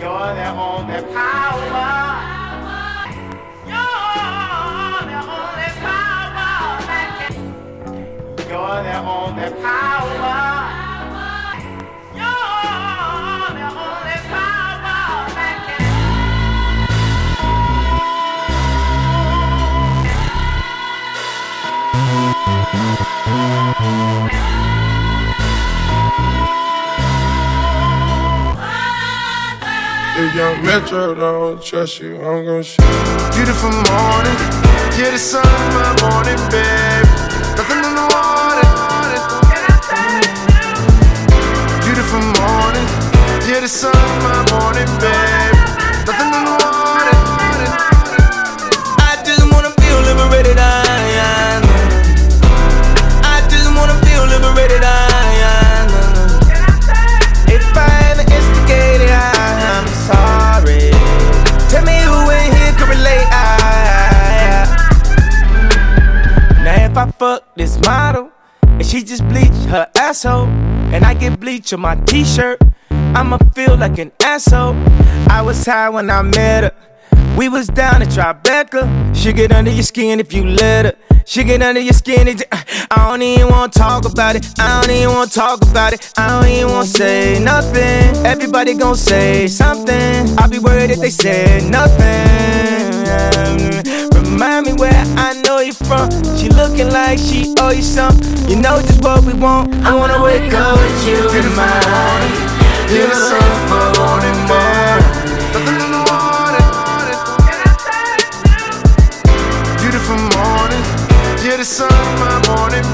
You're the only power. You're the only power. You're the only power. If young Metro don't trust you, I'm gon' shoot. Beautiful morning, you're the sun of my morning, babe. Nothing in the water. Beautiful morning, you're the sun of my morning, babe. I fuck this model and she just bleach her asshole, and I get bleach on my t-shirt, I'ma feel like an asshole. I was high when I met her. We was down at Tribeca. She get under your skin if you let her. She get under your skin. It, I don't even wanna talk about it. I don't even wanna talk about it. I don't even wanna say nothing. Everybody gon' say something. I'll be worried if they say nothing. from. She looking like she owe you something. You know just what we want. I wanna wake up with you in my Beautiful morning, morning. Beautiful morning, yeah, the my morning.